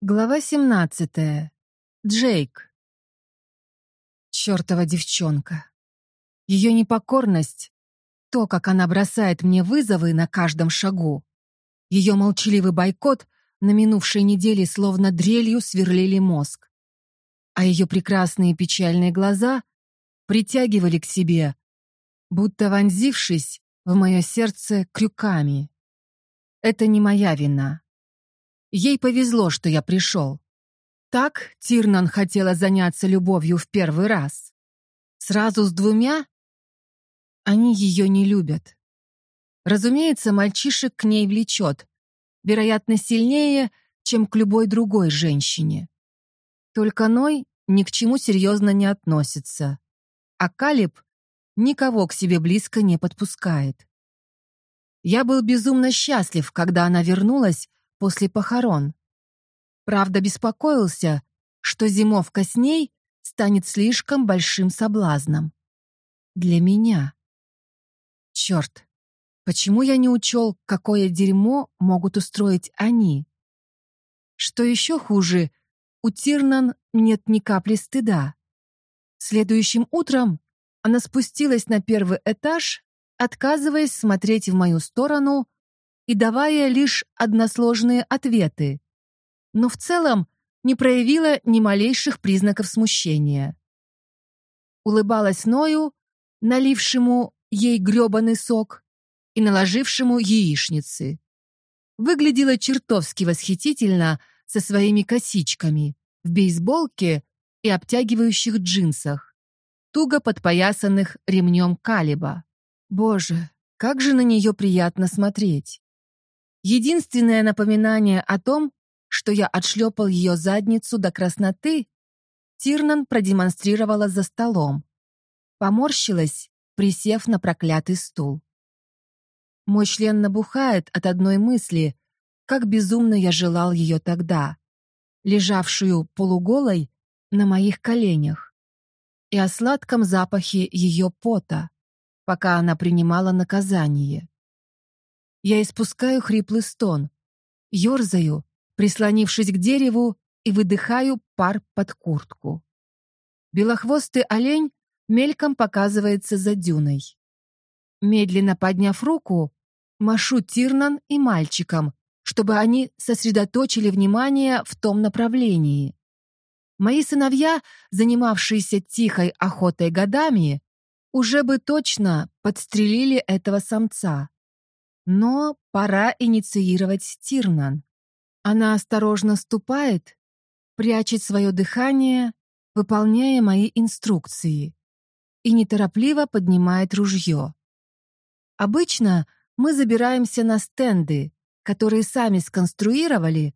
Глава 17. Джейк. Чёртова девчонка. Ее непокорность, то, как она бросает мне вызовы на каждом шагу, ее молчаливый бойкот на минувшей неделе словно дрелью сверлили мозг. А ее прекрасные печальные глаза притягивали к себе, будто вонзившись в мое сердце крюками. Это не моя вина. Ей повезло, что я пришел. Так Тирнан хотела заняться любовью в первый раз. Сразу с двумя? Они ее не любят. Разумеется, мальчишек к ней влечет. Вероятно, сильнее, чем к любой другой женщине. Только Ной ни к чему серьезно не относится. А Калиб никого к себе близко не подпускает. Я был безумно счастлив, когда она вернулась после похорон. Правда, беспокоился, что зимовка с ней станет слишком большим соблазном. Для меня. Черт, почему я не учел, какое дерьмо могут устроить они? Что еще хуже, у Тирнан нет ни капли стыда. Следующим утром она спустилась на первый этаж, отказываясь смотреть в мою сторону и давая лишь односложные ответы, но в целом не проявила ни малейших признаков смущения. Улыбалась Ною, налившему ей грёбаный сок и наложившему яичницы. Выглядела чертовски восхитительно со своими косичками, в бейсболке и обтягивающих джинсах, туго подпоясанных ремнем калиба. Боже, как же на нее приятно смотреть. Единственное напоминание о том, что я отшлепал ее задницу до красноты, Тирнан продемонстрировала за столом. Поморщилась, присев на проклятый стул. Мой член набухает от одной мысли, как безумно я желал ее тогда, лежавшую полуголой на моих коленях, и о сладком запахе ее пота, пока она принимала наказание. Я испускаю хриплый стон, ерзаю, прислонившись к дереву, и выдыхаю пар под куртку. Белохвостый олень мельком показывается за дюной. Медленно подняв руку, машу Тирнан и мальчикам, чтобы они сосредоточили внимание в том направлении. Мои сыновья, занимавшиеся тихой охотой годами, уже бы точно подстрелили этого самца. Но пора инициировать Тирнан. Она осторожно ступает, прячет свое дыхание, выполняя мои инструкции, и неторопливо поднимает ружье. Обычно мы забираемся на стенды, которые сами сконструировали,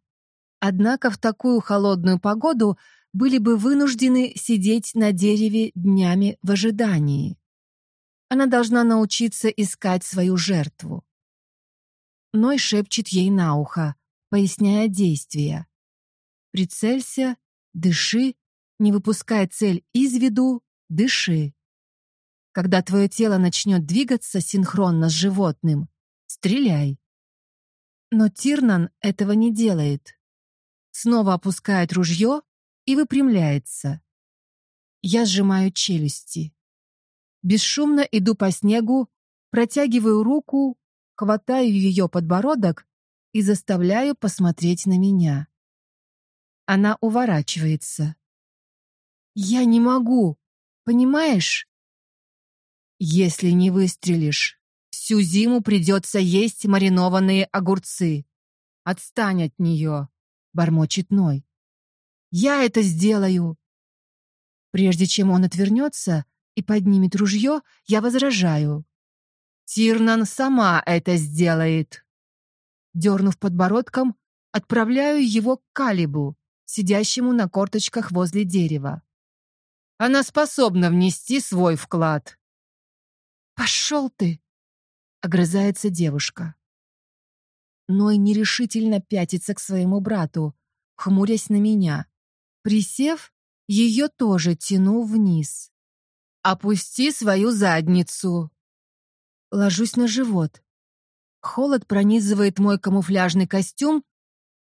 однако в такую холодную погоду были бы вынуждены сидеть на дереве днями в ожидании. Она должна научиться искать свою жертву. Ной шепчет ей на ухо, поясняя действия. Прицелься, дыши, не выпускай цель из виду, дыши. Когда твое тело начнет двигаться синхронно с животным, стреляй. Но Тирнан этого не делает. Снова опускает ружье и выпрямляется. Я сжимаю челюсти. Бесшумно иду по снегу, протягиваю руку, хватаю ее подбородок и заставляю посмотреть на меня. Она уворачивается. «Я не могу, понимаешь?» «Если не выстрелишь, всю зиму придется есть маринованные огурцы. Отстань от нее», — бормочет Ной. «Я это сделаю!» Прежде чем он отвернется и поднимет ружье, я возражаю. Тирнан сама это сделает. Дернув подбородком, отправляю его к Калибу, сидящему на корточках возле дерева. Она способна внести свой вклад. «Пошел ты!» — огрызается девушка. Ной нерешительно пятится к своему брату, хмурясь на меня. Присев, ее тоже тяну вниз. «Опусти свою задницу!» Ложусь на живот. Холод пронизывает мой камуфляжный костюм,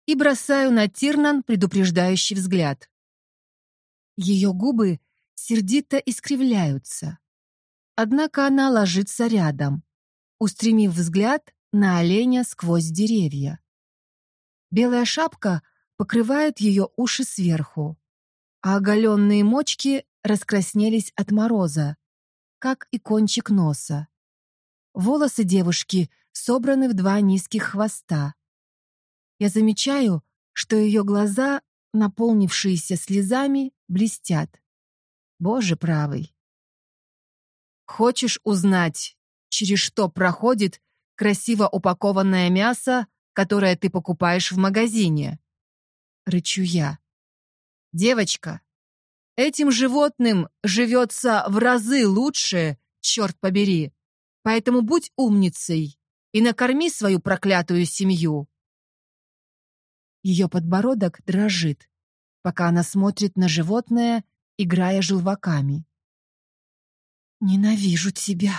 и бросаю на Тирнан предупреждающий взгляд. Ее губы сердито искривляются. Однако она ложится рядом, устремив взгляд на оленя сквозь деревья. Белая шапка покрывает ее уши сверху, а оголенные мочки раскраснелись от мороза, как и кончик носа. Волосы девушки собраны в два низких хвоста. Я замечаю, что ее глаза, наполнившиеся слезами, блестят. Боже правый. Хочешь узнать, через что проходит красиво упакованное мясо, которое ты покупаешь в магазине? Рычу я. Девочка, Этим животным живется в разы лучше, черт побери. Поэтому будь умницей и накорми свою проклятую семью. Ее подбородок дрожит, пока она смотрит на животное, играя желваками. «Ненавижу тебя».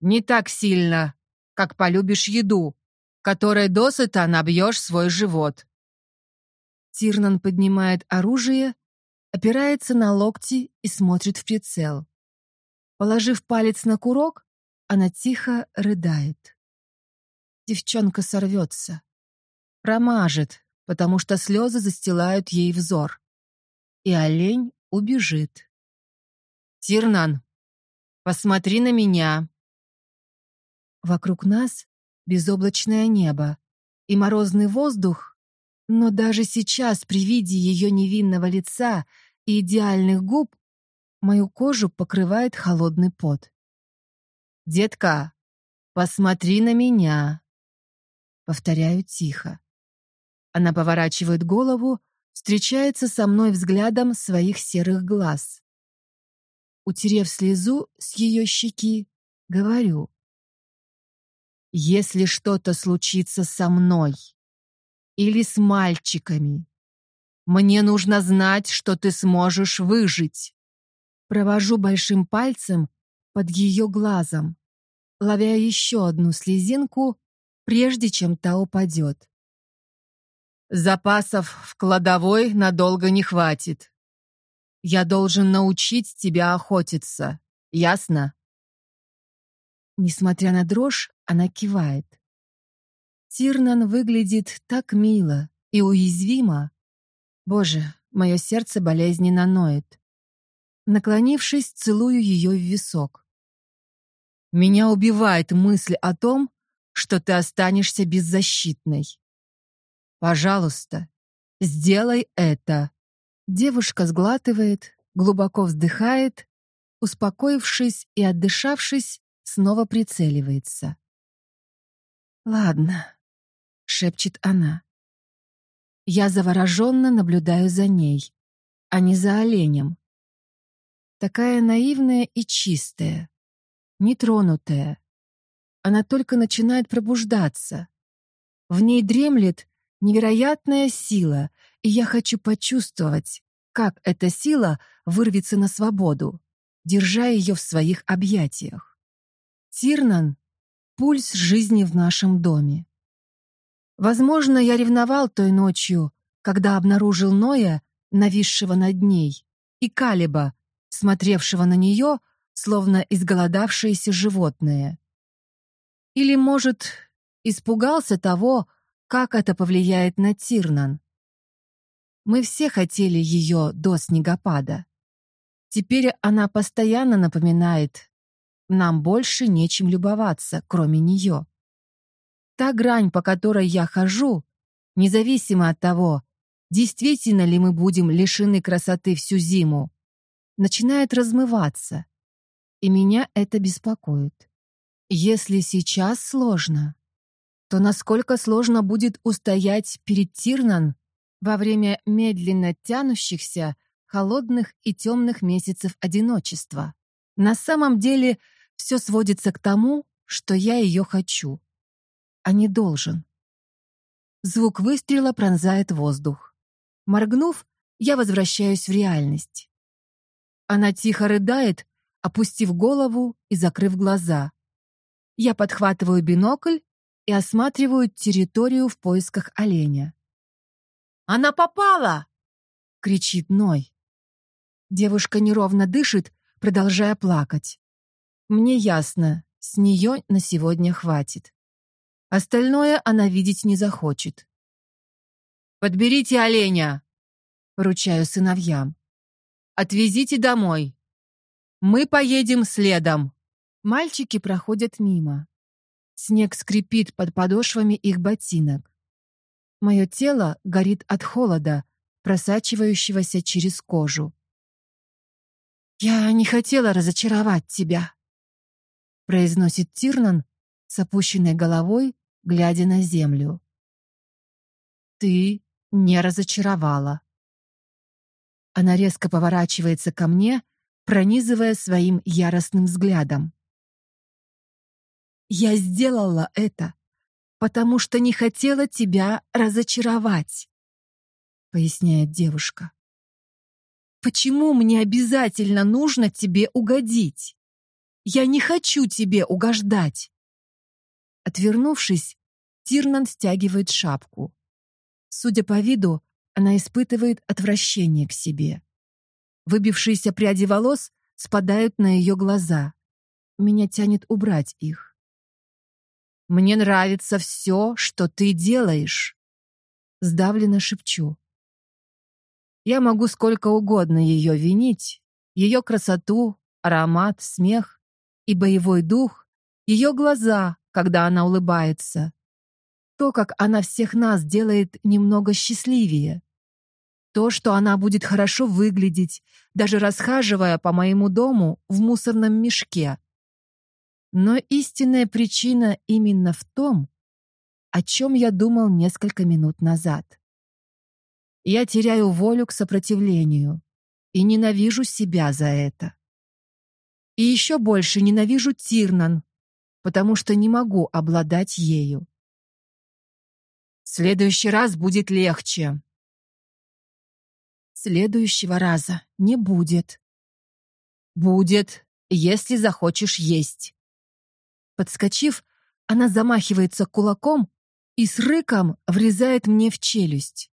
«Не так сильно, как полюбишь еду, которой досыта набьешь свой живот». Тирнан поднимает оружие опирается на локти и смотрит в прицел. Положив палец на курок, она тихо рыдает. Девчонка сорвется. Промажет, потому что слезы застилают ей взор. И олень убежит. «Тирнан, посмотри на меня!» Вокруг нас безоблачное небо и морозный воздух но даже сейчас, при виде ее невинного лица и идеальных губ, мою кожу покрывает холодный пот. «Детка, посмотри на меня!» Повторяю тихо. Она поворачивает голову, встречается со мной взглядом своих серых глаз. Утерев слезу с ее щеки, говорю. «Если что-то случится со мной, или с мальчиками. Мне нужно знать, что ты сможешь выжить. Провожу большим пальцем под ее глазом, ловя еще одну слезинку, прежде чем та упадет. Запасов в кладовой надолго не хватит. Я должен научить тебя охотиться, ясно? Несмотря на дрожь, она кивает. Тирнан выглядит так мило и уязвимо. Боже, мое сердце болезненно ноет. Наклонившись, целую ее в висок. Меня убивает мысль о том, что ты останешься беззащитной. Пожалуйста, сделай это. Девушка сглатывает, глубоко вздыхает, успокоившись и отдышавшись, снова прицеливается. Ладно, шепчет она. Я завороженно наблюдаю за ней, а не за оленем. Такая наивная и чистая, нетронутая. Она только начинает пробуждаться. В ней дремлет невероятная сила, и я хочу почувствовать, как эта сила вырвется на свободу, держа ее в своих объятиях. Тирнан — пульс жизни в нашем доме. Возможно, я ревновал той ночью, когда обнаружил Ноя, нависшего над ней, и Калиба, смотревшего на нее, словно изголодавшееся животное. Или, может, испугался того, как это повлияет на Тирнан. Мы все хотели ее до снегопада. Теперь она постоянно напоминает, нам больше нечем любоваться, кроме нее. Та грань, по которой я хожу, независимо от того, действительно ли мы будем лишены красоты всю зиму, начинает размываться. И меня это беспокоит. Если сейчас сложно, то насколько сложно будет устоять перед Тирнан во время медленно тянущихся холодных и темных месяцев одиночества. На самом деле все сводится к тому, что я ее хочу а не должен. Звук выстрела пронзает воздух. Моргнув, я возвращаюсь в реальность. Она тихо рыдает, опустив голову и закрыв глаза. Я подхватываю бинокль и осматриваю территорию в поисках оленя. Она попала!» — кричит Ной. Девушка неровно дышит, продолжая плакать. Мне ясно, с нее на сегодня хватит. Остальное она видеть не захочет. «Подберите оленя!» — поручаю сыновьям. «Отвезите домой. Мы поедем следом». Мальчики проходят мимо. Снег скрипит под подошвами их ботинок. Мое тело горит от холода, просачивающегося через кожу. «Я не хотела разочаровать тебя», — произносит Тирнан с опущенной головой, глядя на землю. «Ты не разочаровала». Она резко поворачивается ко мне, пронизывая своим яростным взглядом. «Я сделала это, потому что не хотела тебя разочаровать», — поясняет девушка. «Почему мне обязательно нужно тебе угодить? Я не хочу тебе угождать». Отвернувшись, Тирнан стягивает шапку. Судя по виду, она испытывает отвращение к себе. Выбившиеся пряди волос спадают на ее глаза. Меня тянет убрать их. «Мне нравится все, что ты делаешь», — сдавленно шепчу. Я могу сколько угодно ее винить, ее красоту, аромат, смех и боевой дух, ее глаза, когда она улыбается, то, как она всех нас делает немного счастливее. То, что она будет хорошо выглядеть, даже расхаживая по моему дому в мусорном мешке. Но истинная причина именно в том, о чем я думал несколько минут назад. Я теряю волю к сопротивлению и ненавижу себя за это. И еще больше ненавижу Тирнан, потому что не могу обладать ею следующий раз будет легче. Следующего раза не будет. Будет, если захочешь есть. Подскочив, она замахивается кулаком и с рыком врезает мне в челюсть.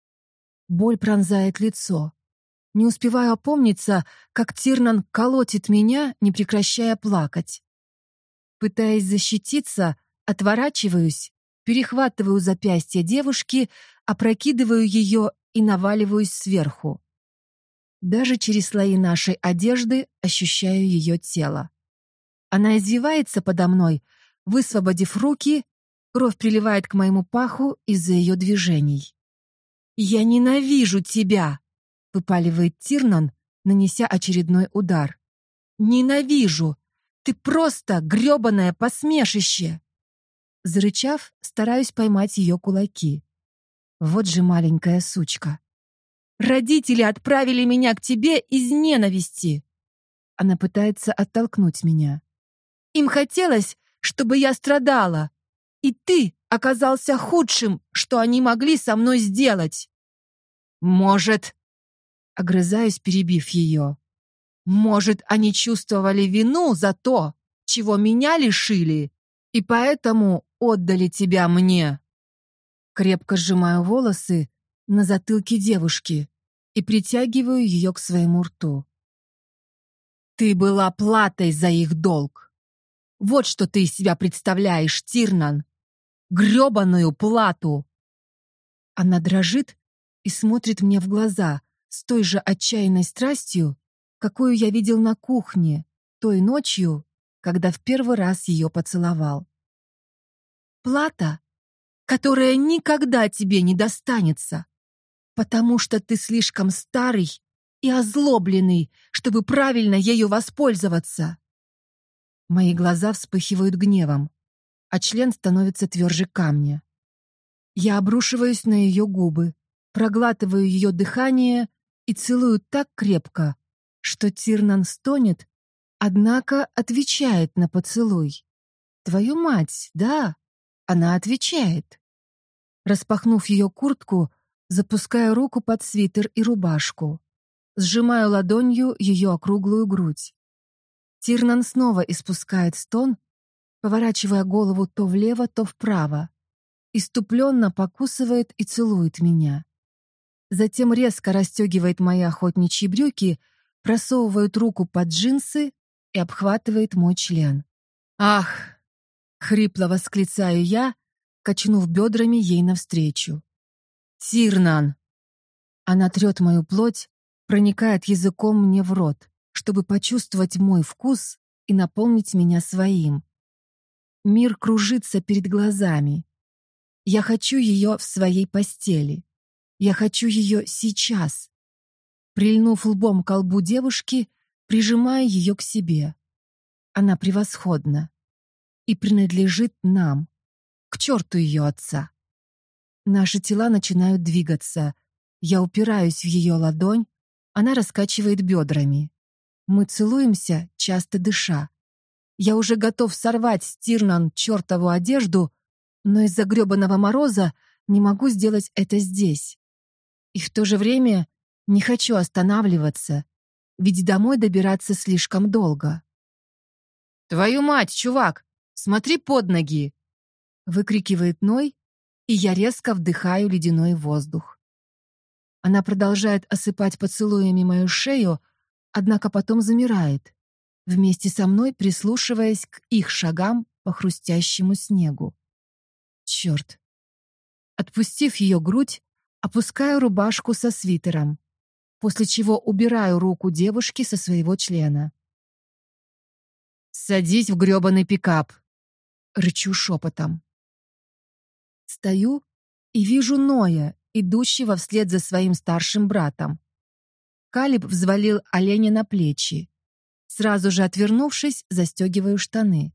Боль пронзает лицо. Не успеваю опомниться, как Тирнан колотит меня, не прекращая плакать. Пытаясь защититься, отворачиваюсь перехватываю запястье девушки, опрокидываю ее и наваливаюсь сверху. Даже через слои нашей одежды ощущаю ее тело. Она извивается подо мной, высвободив руки, кровь приливает к моему паху из-за ее движений. «Я ненавижу тебя!» — выпаливает Тирнан, нанеся очередной удар. «Ненавижу! Ты просто грёбаное посмешище!» Зарычав, стараюсь поймать ее кулаки. Вот же маленькая сучка. «Родители отправили меня к тебе из ненависти!» Она пытается оттолкнуть меня. «Им хотелось, чтобы я страдала, и ты оказался худшим, что они могли со мной сделать!» «Может...» Огрызаюсь, перебив ее. «Может, они чувствовали вину за то, чего меня лишили, и поэтому отдали тебя мне!» Крепко сжимаю волосы на затылке девушки и притягиваю ее к своему рту. «Ты была платой за их долг! Вот что ты из себя представляешь, Тирнан! грёбаную плату!» Она дрожит и смотрит мне в глаза с той же отчаянной страстью, какую я видел на кухне той ночью, когда в первый раз ее поцеловал. Плата, которая никогда тебе не достанется, потому что ты слишком старый и озлобленный, чтобы правильно ею воспользоваться. Мои глаза вспыхивают гневом, а член становится тверже камня. Я обрушиваюсь на ее губы, проглатываю ее дыхание и целую так крепко, что Тирнан стонет, однако отвечает на поцелуй. «Твою мать, да!» Она отвечает. Распахнув ее куртку, запускаю руку под свитер и рубашку. Сжимаю ладонью ее округлую грудь. Тирнан снова испускает стон, поворачивая голову то влево, то вправо. Иступленно покусывает и целует меня. затем резко расстегивает мои охотничьи брюки, просовывает руку под джинсы и обхватывает мой член. «Ах!» — хрипло восклицаю я, качнув бедрами ей навстречу. «Тирнан!» Она трет мою плоть, проникает языком мне в рот, чтобы почувствовать мой вкус и наполнить меня своим. Мир кружится перед глазами. Я хочу ее в своей постели. Я хочу ее сейчас. Прильнув лбом к лбу девушки, прижимаю ее к себе. Она превосходна и принадлежит нам. К черту ее отца. Наши тела начинают двигаться. Я упираюсь в ее ладонь, она раскачивает бедрами. Мы целуемся, часто дыша. Я уже готов сорвать с Тирнан чертову одежду, но из-за гребаного мороза не могу сделать это здесь. И в то же время не хочу останавливаться, ведь домой добираться слишком долго. «Твою мать, чувак! Смотри под ноги!» выкрикивает Ной, и я резко вдыхаю ледяной воздух. Она продолжает осыпать поцелуями мою шею, однако потом замирает, вместе со мной прислушиваясь к их шагам по хрустящему снегу. Черт. Отпустив ее грудь, опускаю рубашку со свитером, после чего убираю руку девушки со своего члена. «Садись в грёбаный пикап!» — рычу шепотом. Стою и вижу Ноя, идущего вслед за своим старшим братом. Калиб взвалил оленя на плечи. Сразу же отвернувшись, застегиваю штаны.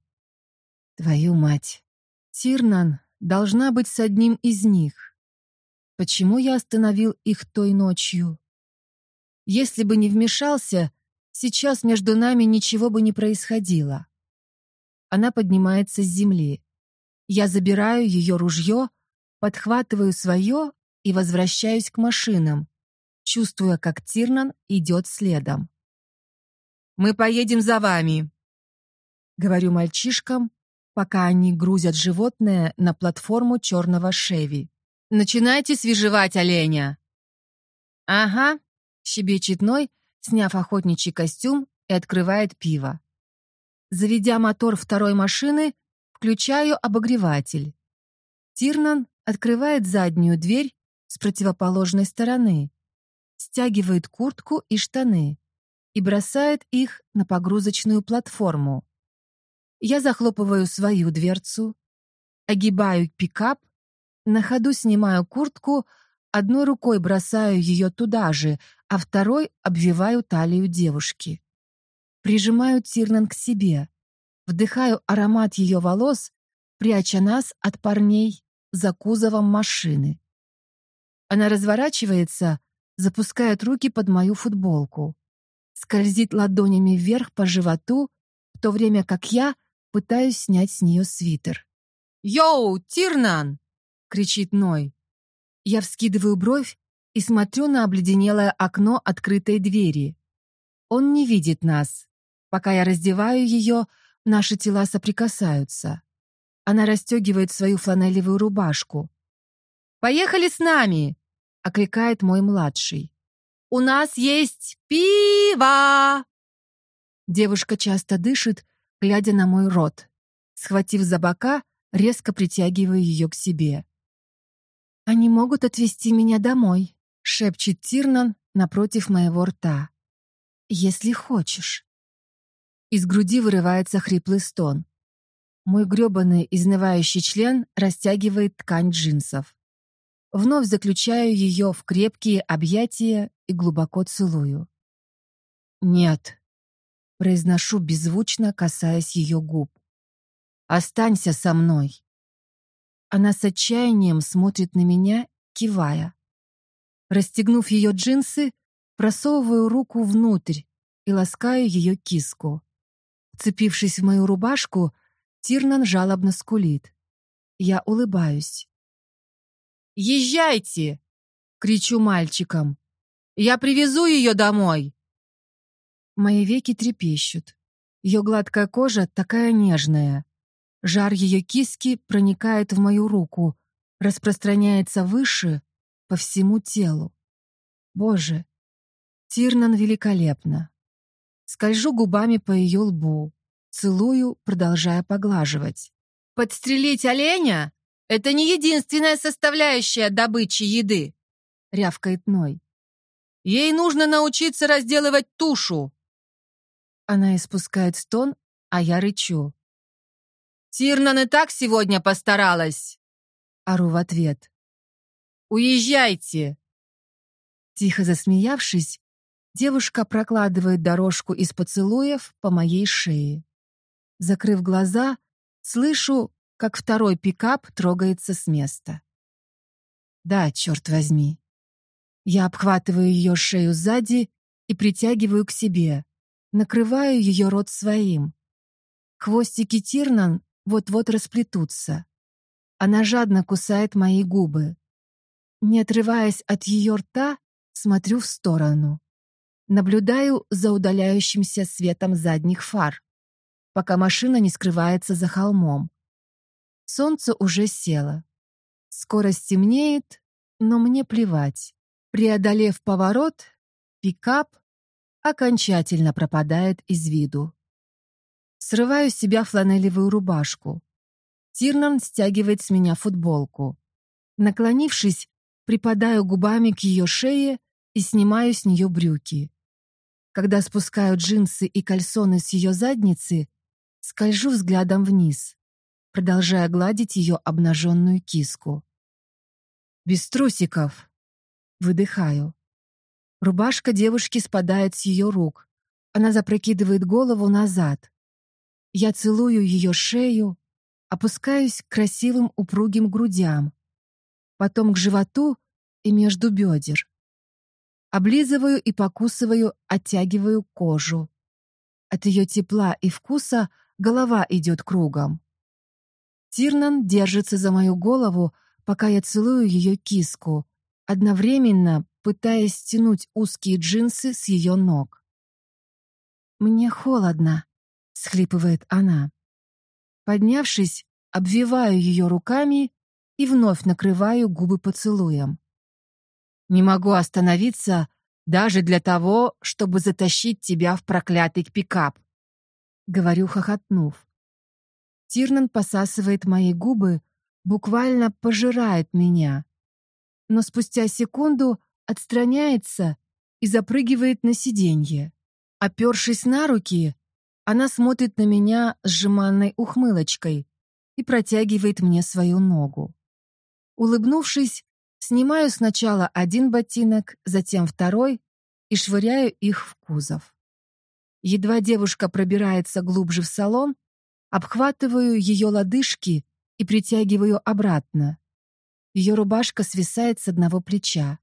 Твою мать. Тирнан должна быть с одним из них. Почему я остановил их той ночью? Если бы не вмешался, сейчас между нами ничего бы не происходило. Она поднимается с земли. Я забираю ее ружье, подхватываю свое и возвращаюсь к машинам, чувствуя, как Тирнан идет следом. «Мы поедем за вами», — говорю мальчишкам, пока они грузят животное на платформу черного Шеви. «Начинайте свежевать оленя!» «Ага», — щебечет Ной, сняв охотничий костюм и открывает пиво. Заведя мотор второй машины, включаю обогреватель. Тирнан открывает заднюю дверь с противоположной стороны, стягивает куртку и штаны и бросает их на погрузочную платформу. Я захлопываю свою дверцу, огибаю пикап, на ходу снимаю куртку, одной рукой бросаю ее туда же, а второй обвиваю талию девушки. Прижимаю Тирнан к себе, вдыхаю аромат ее волос, пряча нас от парней за кузовом машины. Она разворачивается, запускает руки под мою футболку, скользит ладонями вверх по животу, в то время как я Пытаюсь снять с нее свитер. «Йоу, Тирнан!» — кричит Ной. Я вскидываю бровь и смотрю на обледенелое окно открытой двери. Он не видит нас. Пока я раздеваю ее, наши тела соприкасаются. Она расстегивает свою фланелевую рубашку. «Поехали с нами!» — окликает мой младший. «У нас есть пиво!» Девушка часто дышит, глядя на мой рот. Схватив за бока, резко притягиваю ее к себе. «Они могут отвезти меня домой», — шепчет Тирнан напротив моего рта. «Если хочешь». Из груди вырывается хриплый стон. Мой грёбаный изнывающий член растягивает ткань джинсов. Вновь заключаю ее в крепкие объятия и глубоко целую. «Нет», Произношу беззвучно, касаясь ее губ. «Останься со мной!» Она с отчаянием смотрит на меня, кивая. Расстегнув ее джинсы, просовываю руку внутрь и ласкаю ее киску. Вцепившись в мою рубашку, Тирнан жалобно скулит. Я улыбаюсь. «Езжайте!» — кричу мальчикам. «Я привезу ее домой!» Мои веки трепещут. Ее гладкая кожа такая нежная. Жар ее киски проникает в мою руку, распространяется выше, по всему телу. Боже, Тирнан великолепна. Скольжу губами по ее лбу, целую, продолжая поглаживать. «Подстрелить оленя — это не единственная составляющая добычи еды», — рявкает Ной. «Ей нужно научиться разделывать тушу». Она испускает стон, а я рычу. «Тирнан и так сегодня постаралась!» Ору в ответ. «Уезжайте!» Тихо засмеявшись, девушка прокладывает дорожку из поцелуев по моей шее. Закрыв глаза, слышу, как второй пикап трогается с места. Да, черт возьми. Я обхватываю ее шею сзади и притягиваю к себе, накрываю ее рот своим. Хвостики Тирнан вот-вот расплетутся. Она жадно кусает мои губы. Не отрываясь от ее рта, смотрю в сторону. Наблюдаю за удаляющимся светом задних фар, пока машина не скрывается за холмом. Солнце уже село. Скоро стемнеет, но мне плевать. Преодолев поворот, пикап окончательно пропадает из виду. Срываю с себя фланелевую рубашку. Тирнан стягивает с меня футболку. Наклонившись, припадаю губами к ее шее и снимаю с нее брюки. Когда спускаю джинсы и кальсоны с ее задницы, скольжу взглядом вниз, продолжая гладить ее обнаженную киску. Без трусиков. Выдыхаю. Рубашка девушки спадает с ее рук. Она запрокидывает голову назад. Я целую ее шею, опускаюсь к красивым упругим грудям, потом к животу и между бедер. Облизываю и покусываю, оттягиваю кожу. От ее тепла и вкуса голова идет кругом. Тирнан держится за мою голову, пока я целую ее киску, одновременно пытаясь стянуть узкие джинсы с ее ног. «Мне холодно», — схлипывает она. Поднявшись, обвиваю ее руками и вновь накрываю губы поцелуем. Не могу остановиться даже для того, чтобы затащить тебя в проклятый пикап. Говорю, хохотнув. Тирнан посасывает мои губы, буквально пожирает меня. Но спустя секунду отстраняется и запрыгивает на сиденье. Опершись на руки, она смотрит на меня с жеманной ухмылочкой и протягивает мне свою ногу. Улыбнувшись, снимаю сначала один ботинок, затем второй и швыряю их в кузов. Едва девушка пробирается глубже в салон, обхватываю ее лодыжки и притягиваю обратно. Ее рубашка свисает с одного плеча.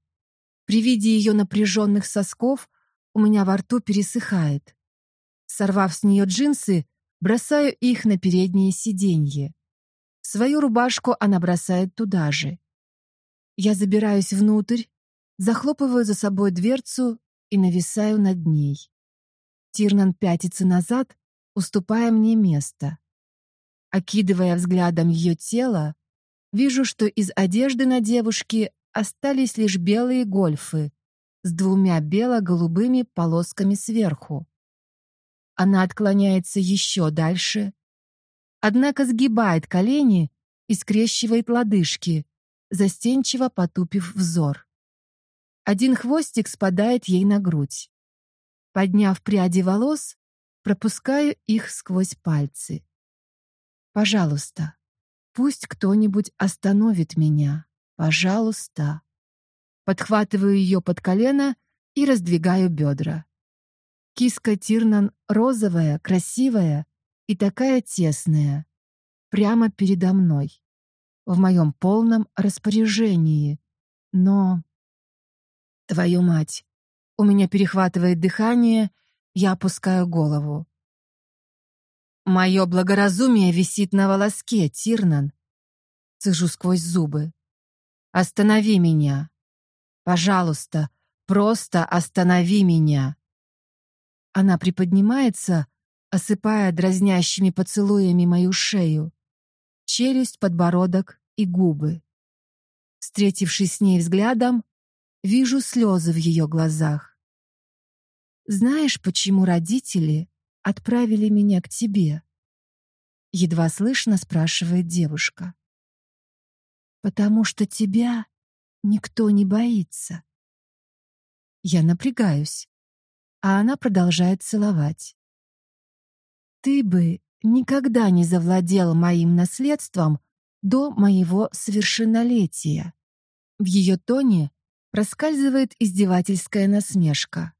При виде ее напряженных сосков у меня во рту пересыхает. Сорвав с нее джинсы, бросаю их на переднее сиденье. Свою рубашку она бросает туда же. Я забираюсь внутрь, захлопываю за собой дверцу и нависаю над ней. Тирнан пятится назад, уступая мне место. Окидывая взглядом ее тело, вижу, что из одежды на девушке остались лишь белые гольфы с двумя бело-голубыми полосками сверху. Она отклоняется еще дальше, однако сгибает колени и скрещивает лодыжки, застенчиво потупив взор. Один хвостик спадает ей на грудь. Подняв пряди волос, пропускаю их сквозь пальцы. Пожалуйста, пусть кто-нибудь остановит меня. Пожалуйста. Подхватываю ее под колено и раздвигаю бедра. Киска Тирнан розовая, красивая и такая тесная. Прямо передо мной. В моем полном распоряжении. Но... Твою мать. У меня перехватывает дыхание, я опускаю голову. Мое благоразумие висит на волоске, Тирнан. Цежу сквозь зубы. Останови меня. Пожалуйста, просто останови меня. Она приподнимается, осыпая дразнящими поцелуями мою шею, челюсть, подбородок и губы. Встретившись с ней взглядом, вижу слезы в ее глазах. «Знаешь, почему родители отправили меня к тебе?» Едва слышно спрашивает девушка. «Потому что тебя никто не боится». Я напрягаюсь, а она продолжает целовать. «Ты бы никогда не завладел моим наследством до моего совершеннолетия». В ее тоне проскальзывает издевательская насмешка.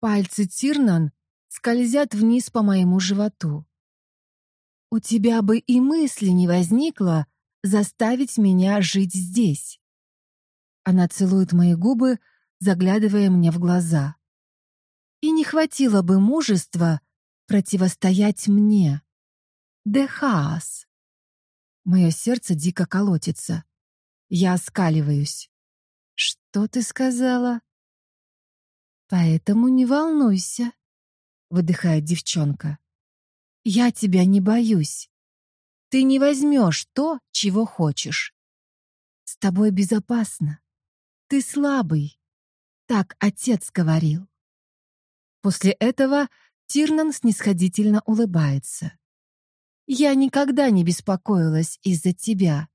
Пальцы Тирнан скользят вниз по моему животу. У тебя бы и мысли не возникло заставить меня жить здесь. Она целует мои губы, заглядывая мне в глаза. И не хватило бы мужества противостоять мне. Дехаас. Мое сердце дико колотится. Я оскаливаюсь. Что ты сказала? Поэтому не волнуйся, выдыхает девчонка. Я тебя не боюсь. Ты не возьмешь то, чего хочешь. С тобой безопасно. Ты слабый. Так отец говорил. После этого Тирнан снисходительно улыбается. Я никогда не беспокоилась из-за тебя.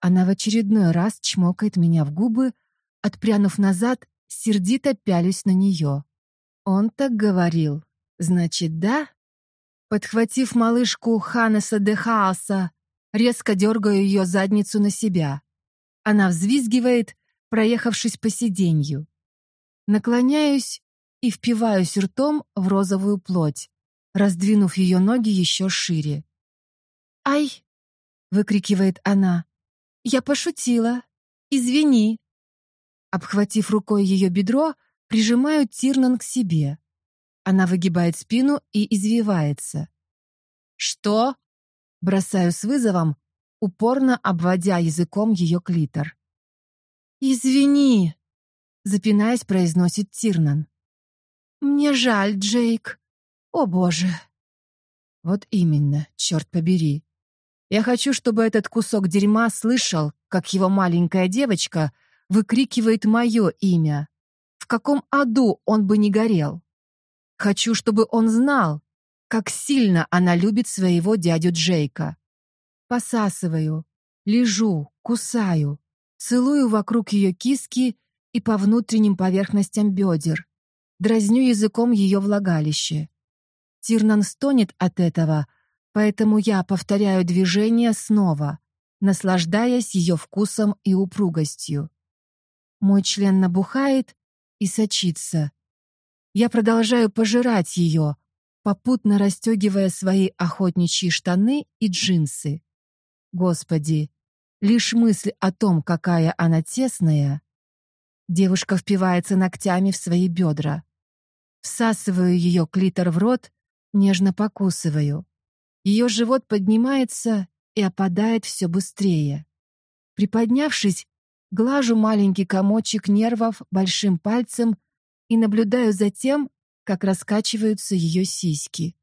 Она в очередной раз чмокает меня в губы, отпрянув назад сердито пялюсь на нее. Он так говорил. Значит, да? Подхватив малышку Ханеса де Хааса, резко дергаю ее задницу на себя. Она взвизгивает, проехавшись по сиденью. Наклоняюсь и впиваюсь ртом в розовую плоть, раздвинув ее ноги еще шире. «Ай!» — выкрикивает она. «Я пошутила. Извини!» Обхватив рукой ее бедро, прижимаю Тирнан к себе. Она выгибает спину и извивается. «Что?» Бросаю с вызовом, упорно обводя языком ее клитор. «Извини!» Запинаясь, произносит Тирнан. «Мне жаль, Джейк. О, боже!» Вот именно, черт побери. Я хочу, чтобы этот кусок дерьма слышал, как его маленькая девочка — выкрикивает мое имя. В каком аду он бы не горел. Хочу, чтобы он знал, как сильно она любит своего дядю Джейка. Посасываю, лежу, кусаю, целую вокруг ее киски и по внутренним поверхностям бедер, дразню языком ее влагалище. Тирнан стонет от этого, поэтому я повторяю движение снова, наслаждаясь ее вкусом и упругостью. Мой член набухает и сочится. Я продолжаю пожирать ее, попутно расстегивая свои охотничьи штаны и джинсы. Господи, лишь мысль о том, какая она тесная. Девушка впивается ногтями в свои бедра. Всасываю ее клитор в рот, нежно покусываю. Ее живот поднимается и опадает все быстрее. Приподнявшись, Глажу маленький комочек нервов большим пальцем и наблюдаю за тем, как раскачиваются ее сиськи.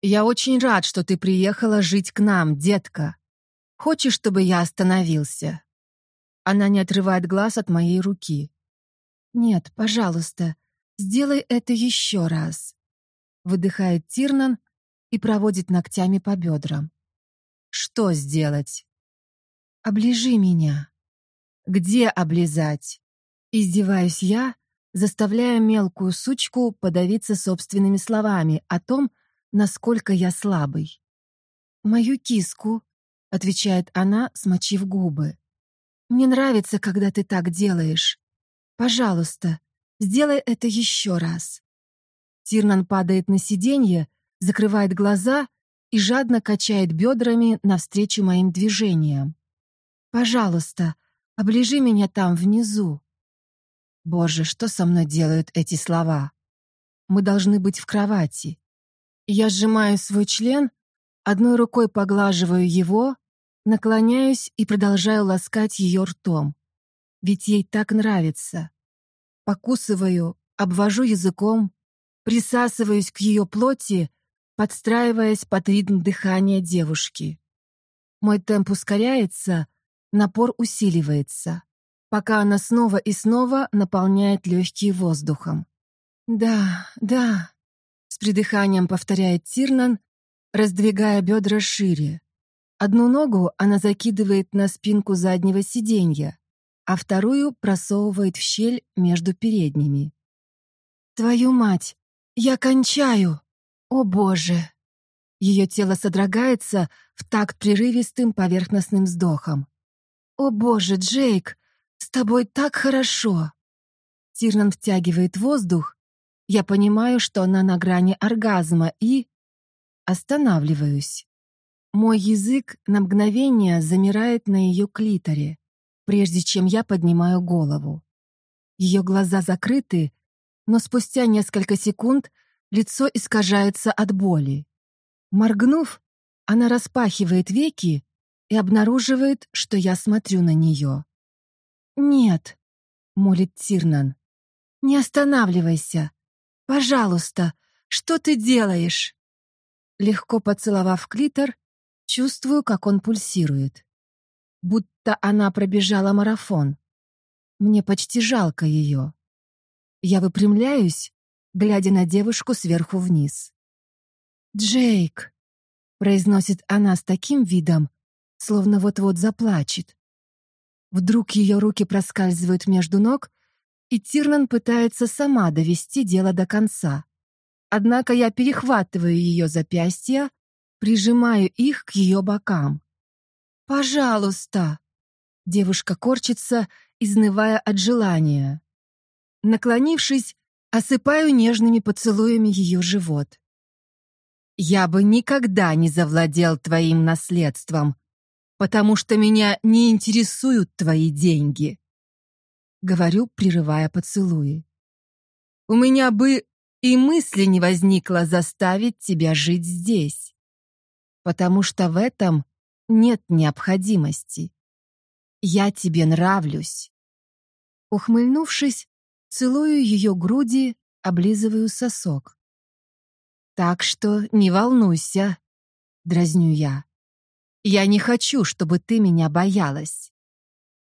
«Я очень рад, что ты приехала жить к нам, детка. Хочешь, чтобы я остановился?» Она не отрывает глаз от моей руки. «Нет, пожалуйста, сделай это еще раз», — выдыхает Тирнан и проводит ногтями по бедрам. «Что сделать?» «Оближи меня», где облизать? Издеваюсь я, заставляя мелкую сучку подавиться собственными словами о том, насколько я слабый. «Мою киску», — отвечает она, смочив губы. «Мне нравится, когда ты так делаешь. Пожалуйста, сделай это еще раз». Тирнан падает на сиденье, закрывает глаза и жадно качает бедрами навстречу моим движениям. «Пожалуйста, Оближи меня там, внизу. Боже, что со мной делают эти слова? Мы должны быть в кровати. Я сжимаю свой член, одной рукой поглаживаю его, наклоняюсь и продолжаю ласкать ее ртом. Ведь ей так нравится. Покусываю, обвожу языком, присасываюсь к ее плоти, подстраиваясь под ритм дыхания девушки. Мой темп ускоряется — Напор усиливается. пока она снова и снова наполняет легкие воздухом. «Да, да», — с придыханием повторяет Тирнан, раздвигая бедра шире. Одну ногу она закидывает на спинку заднего сиденья, а вторую просовывает в щель между передними. «Твою мать! Я кончаю! О боже!» Ее тело содрогается в такт прерывистым поверхностным вздохом. «О боже, Джейк! С тобой так хорошо!» Тирнан втягивает воздух. Я понимаю, что она на грани оргазма и... Останавливаюсь. Мой язык на мгновение замирает на ее клиторе, прежде чем я поднимаю голову. Ее глаза закрыты, но спустя несколько секунд лицо искажается от боли. Моргнув, она распахивает веки и обнаруживает, что я смотрю на нее. «Нет», — молит Тирнан, — «не останавливайся. Пожалуйста, что ты делаешь?» Легко поцеловав клитор, чувствую, как он пульсирует. Будто она пробежала марафон. Мне почти жалко ее. Я выпрямляюсь, глядя на девушку сверху вниз. «Джейк», — произносит она с таким видом, словно вот-вот заплачет. Вдруг ее руки проскальзывают между ног, и Тирнан пытается сама довести дело до конца. Однако я перехватываю ее запястья, прижимаю их к ее бокам. «Пожалуйста!» Девушка корчится, изнывая от желания. Наклонившись, осыпаю нежными поцелуями ее живот. «Я бы никогда не завладел твоим наследством, потому что меня не интересуют твои деньги», — говорю, прерывая поцелуи. «У меня бы и мысли не возникло заставить тебя жить здесь, потому что в этом нет необходимости. Я тебе нравлюсь». Ухмыльнувшись, целую ее груди, облизываю сосок. «Так что не волнуйся», — дразню я. Я не хочу, чтобы ты меня боялась.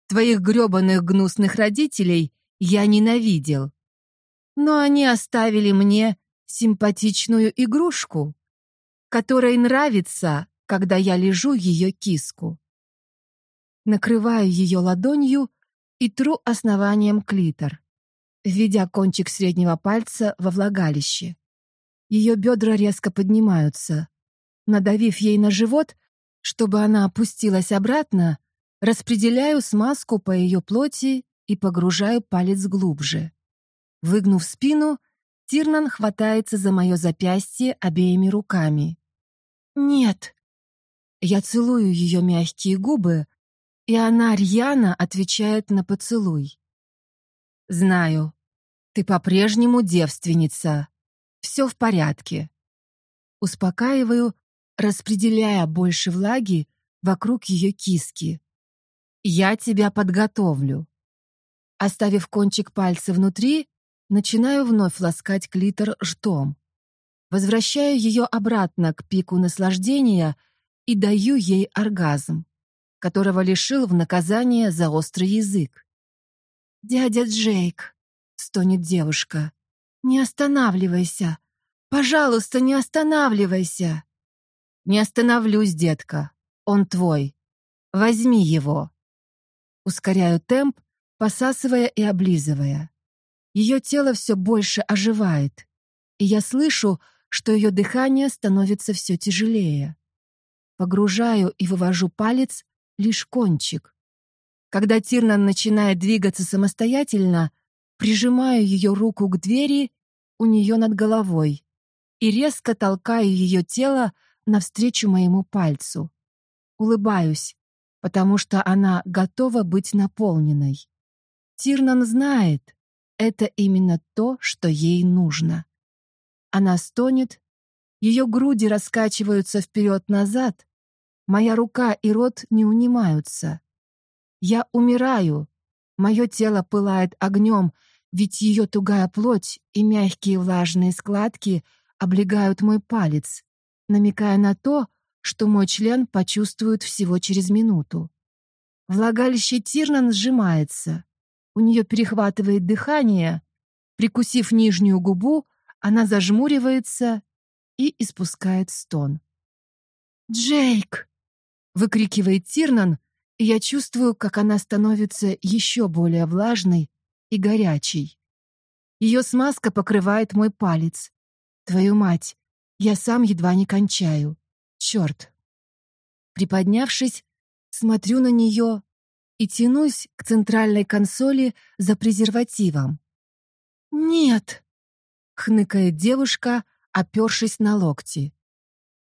Твоих грёбаных гнусных родителей я ненавидел. Но они оставили мне симпатичную игрушку, которой нравится, когда я лежу ее киску. Накрываю ее ладонью и тру основанием клитор, введя кончик среднего пальца во влагалище. Ее бедра резко поднимаются. Надавив ей на живот, чтобы она опустилась обратно, распределяю смазку по ее плоти и погружаю палец глубже. Выгнув спину, Тирнан хватается за мое запястье обеими руками. «Нет!» Я целую ее мягкие губы, и она рьяно отвечает на поцелуй. «Знаю, ты по-прежнему девственница. Все в порядке». Успокаиваю распределяя больше влаги вокруг ее киски. «Я тебя подготовлю». Оставив кончик пальца внутри, начинаю вновь ласкать клитор жтом. Возвращаю ее обратно к пику наслаждения и даю ей оргазм, которого лишил в наказание за острый язык. «Дядя Джейк», — стонет девушка, — «не останавливайся. Пожалуйста, не останавливайся». «Не остановлюсь, детка. Он твой. Возьми его». Ускоряю темп, посасывая и облизывая. Ее тело все больше оживает, и я слышу, что ее дыхание становится все тяжелее. Погружаю и вывожу палец, лишь кончик. Когда Тирнан начинает двигаться самостоятельно, прижимаю ее руку к двери у нее над головой и резко толкаю ее тело навстречу моему пальцу. Улыбаюсь, потому что она готова быть наполненной. Тирнан знает, это именно то, что ей нужно. Она стонет, ее груди раскачиваются вперед-назад, моя рука и рот не унимаются. Я умираю, мое тело пылает огнем, ведь ее тугая плоть и мягкие влажные складки облегают мой палец, намекая на то, что мой член почувствует всего через минуту. Влагалище Тирнан сжимается, У нее перехватывает дыхание. Прикусив нижнюю губу, она зажмуривается и испускает стон. «Джейк!» — выкрикивает Тирнан, и я чувствую, как она становится еще более влажной и горячей. Ее смазка покрывает мой палец. Твою мать, я сам едва не кончаю. Черт. Приподнявшись, смотрю на нее и тянусь к центральной консоли за презервативом. «Нет!» — хныкает девушка, опершись на локти.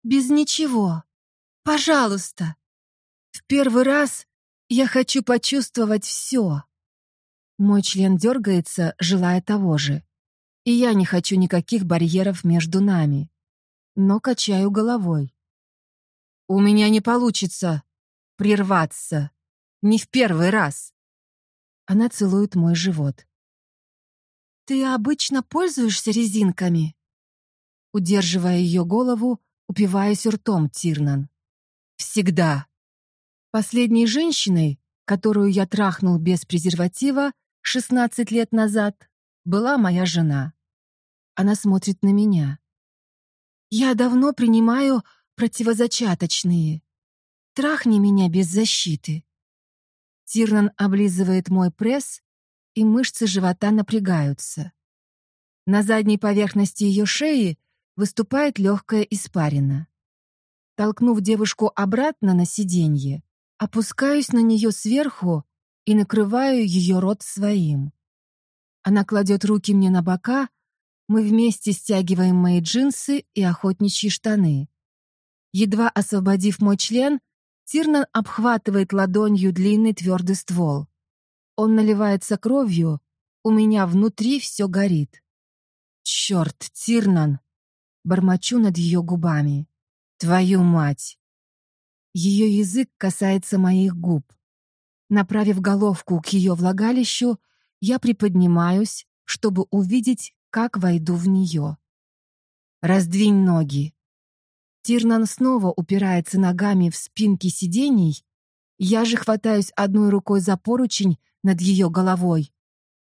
«Без ничего. Пожалуйста. В первый раз я хочу почувствовать все». Мой член дергается, желая того же. И я не хочу никаких барьеров между нами. Но качаю головой. У меня не получится прерваться. Не в первый раз. Она целует мой живот. Ты обычно пользуешься резинками? Удерживая ее голову, упиваясь ртом Тирнан. Всегда. Последней женщиной, которую я трахнул без презерватива 16 лет назад, была моя жена. Она смотрит на меня. Я давно принимаю противозачаточные. Трахни меня без защиты. Тирнан облизывает мой пресс, и мышцы живота напрягаются. На задней поверхности ее шеи выступает легкая испарина. Толкнув девушку обратно на сиденье, опускаюсь на нее сверху и накрываю ее рот своим. Она кладет руки мне на бока, мы вместе стягиваем мои джинсы и охотничьи штаны. Едва освободив мой член, Тирнан обхватывает ладонью длинный твердый ствол. Он наливается кровью, у меня внутри все горит. Черт, Тирнан! Бормочу над ее губами. Твою мать! Ее язык касается моих губ. Направив головку к ее влагалищу, я приподнимаюсь, чтобы увидеть, как войду в нее. «Раздвинь ноги», Тирнан снова упирается ногами в спинки сидений. Я же хватаюсь одной рукой за поручень над ее головой,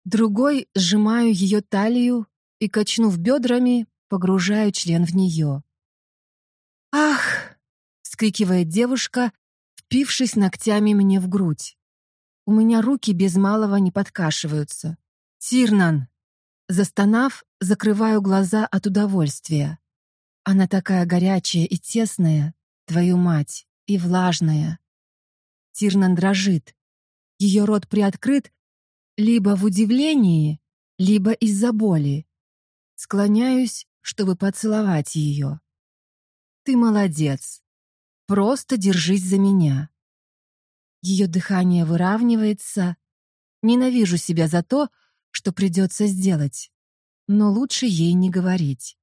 другой сжимаю ее талию и, качнув бедрами, погружаю член в нее. «Ах!» — скрикивает девушка, впившись ногтями мне в грудь. У меня руки без малого не подкашиваются. «Тирнан!» Застонав, закрываю глаза от удовольствия. Она такая горячая и тесная, твою мать, и влажная. Тирнан дрожит. Ее рот приоткрыт либо в удивлении, либо из-за боли. Склоняюсь, чтобы поцеловать ее. Ты молодец. Просто держись за меня. Ее дыхание выравнивается. Ненавижу себя за то, что придется сделать. Но лучше ей не говорить.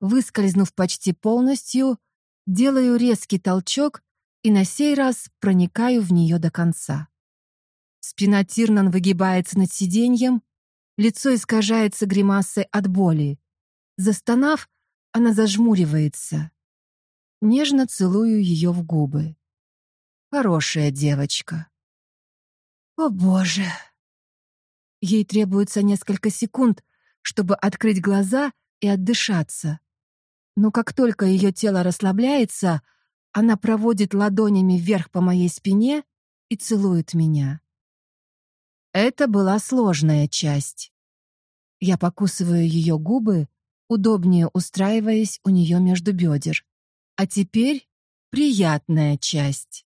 Выскользнув почти полностью, делаю резкий толчок и на сей раз проникаю в нее до конца. Спина Тирнан выгибается над сиденьем, лицо искажается гримасой от боли. Застонав, она зажмуривается. Нежно целую ее в губы. Хорошая девочка. О боже! Ей требуется несколько секунд, чтобы открыть глаза и отдышаться. Но как только ее тело расслабляется, она проводит ладонями вверх по моей спине и целует меня. Это была сложная часть. Я покусываю ее губы, удобнее устраиваясь у нее между бедер. А теперь приятная часть.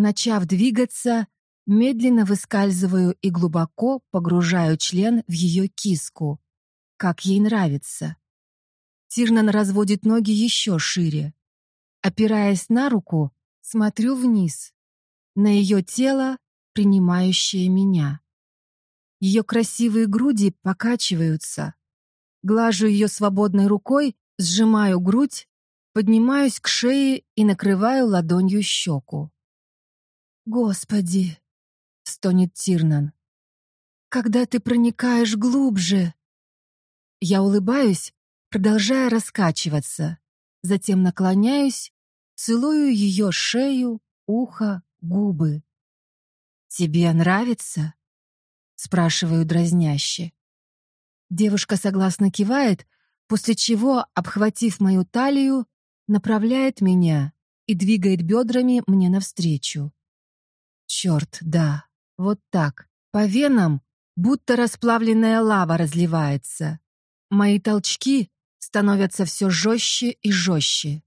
Начав двигаться, медленно выскальзываю и глубоко погружаю член в ее киску, как ей нравится. Тирнан разводит ноги еще шире. Опираясь на руку, смотрю вниз, на ее тело, принимающее меня. Ее красивые груди покачиваются. Глажу ее свободной рукой, сжимаю грудь, поднимаюсь к шее и накрываю ладонью щеку. «Господи!» — стонет Тирнан. «Когда ты проникаешь глубже...» Я улыбаюсь, продолжая раскачиваться. Затем наклоняюсь, целую ее шею, ухо, губы. «Тебе нравится?» Спрашиваю дразняще. Девушка согласно кивает, после чего, обхватив мою талию, направляет меня и двигает бедрами мне навстречу. Черт, да, вот так, по венам, будто расплавленная лава разливается. Мои толчки становятся все жестче и жестче.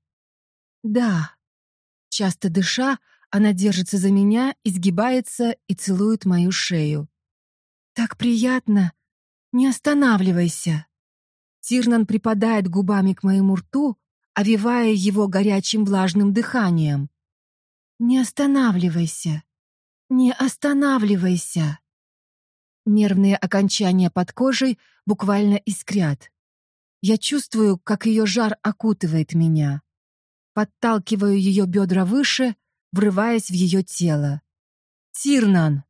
Да, часто дыша, она держится за меня, изгибается и целует мою шею. «Так приятно! Не останавливайся!» Тирнан припадает губами к моему рту, овивая его горячим влажным дыханием. «Не останавливайся! Не останавливайся!» Нервные окончания под кожей буквально искрят. Я чувствую, как ее жар окутывает меня. Подталкиваю ее бедра выше, врываясь в ее тело. «Тирнан!»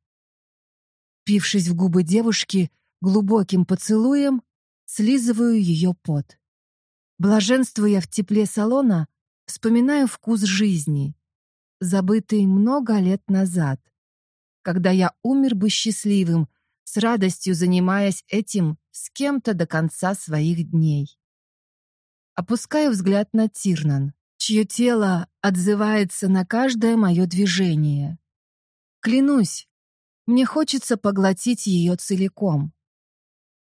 Пившись в губы девушки глубоким поцелуем, слизываю ее пот. Блаженствуя в тепле салона, вспоминаю вкус жизни, забытый много лет назад, когда я умер бы счастливым, с радостью занимаясь этим с кем-то до конца своих дней. Опускаю взгляд на Тирнан чье тело отзывается на каждое мое движение. Клянусь, мне хочется поглотить ее целиком.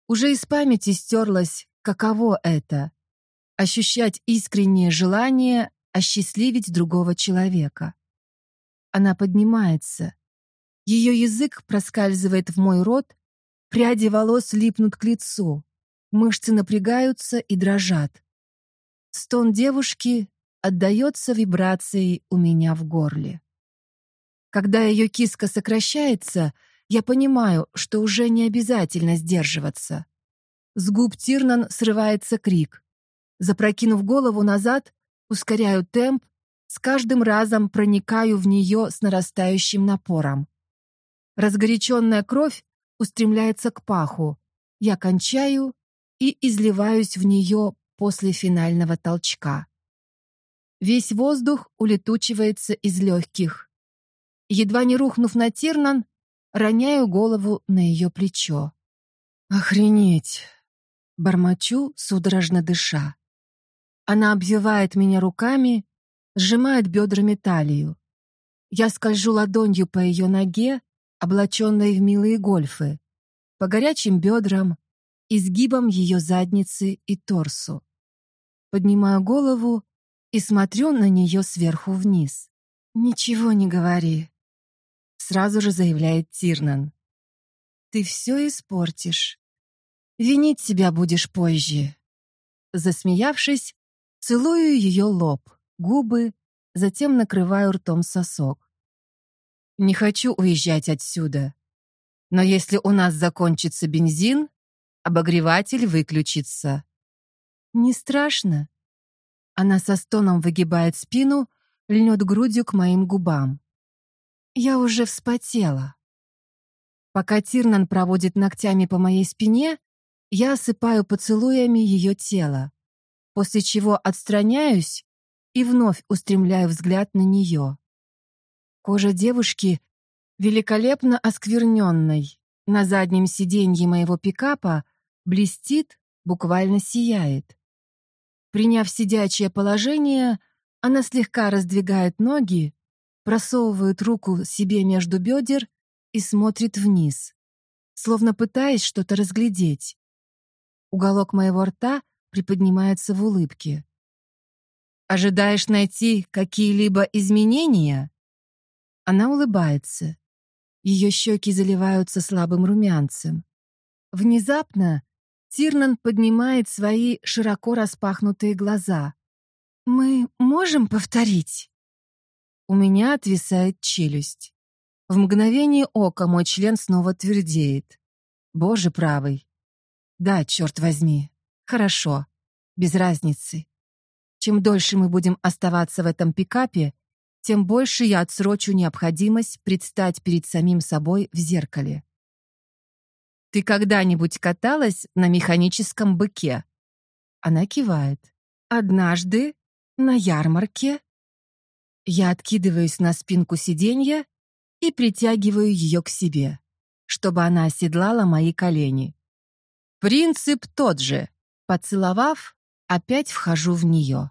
Уже из памяти стерлось, каково это — ощущать искреннее желание осчастливить другого человека. Она поднимается. Ее язык проскальзывает в мой рот, пряди волос липнут к лицу, мышцы напрягаются и дрожат. Стон девушки отдается вибрацией у меня в горле. Когда ее киска сокращается, я понимаю, что уже не обязательно сдерживаться. С губ Тирнан срывается крик. Запрокинув голову назад, ускоряю темп, с каждым разом проникаю в нее с нарастающим напором. Разгоряченная кровь устремляется к паху. Я кончаю и изливаюсь в нее после финального толчка. Весь воздух улетучивается из легких. Едва не рухнув на Тирнан, роняю голову на ее плечо. «Охренеть!» Бормочу, судорожно дыша. Она обвивает меня руками, сжимает бедрами талию. Я скольжу ладонью по ее ноге, облаченной в милые гольфы, по горячим бедрам, изгибам ее задницы и торсу. Поднимаю голову и смотрю на нее сверху вниз. «Ничего не говори», — сразу же заявляет Тирнан. «Ты все испортишь. Винить себя будешь позже». Засмеявшись, целую ее лоб, губы, затем накрываю ртом сосок. «Не хочу уезжать отсюда. Но если у нас закончится бензин, обогреватель выключится». «Не страшно?» Она со стоном выгибает спину, льнет грудью к моим губам. Я уже вспотела. Пока Тирнан проводит ногтями по моей спине, я осыпаю поцелуями ее тело, после чего отстраняюсь и вновь устремляю взгляд на нее. Кожа девушки великолепно оскверненной, на заднем сиденье моего пикапа блестит, буквально сияет. Приняв сидячее положение, она слегка раздвигает ноги, просовывает руку себе между бедер и смотрит вниз, словно пытаясь что-то разглядеть. Уголок моего рта приподнимается в улыбке. «Ожидаешь найти какие-либо изменения?» Она улыбается. Ее щеки заливаются слабым румянцем. Внезапно Тирнан поднимает свои широко распахнутые глаза. «Мы можем повторить?» У меня отвисает челюсть. В мгновение ока мой член снова твердеет. Боже правый. Да, черт возьми. Хорошо. Без разницы. Чем дольше мы будем оставаться в этом пикапе, тем больше я отсрочу необходимость предстать перед самим собой в зеркале. «Ты когда-нибудь каталась на механическом быке?» Она кивает. «Однажды на ярмарке?» Я откидываюсь на спинку сиденья и притягиваю ее к себе. чтобы она оседлала мои колени. Принцип тот же. Поцеловав, опять вхожу в нее.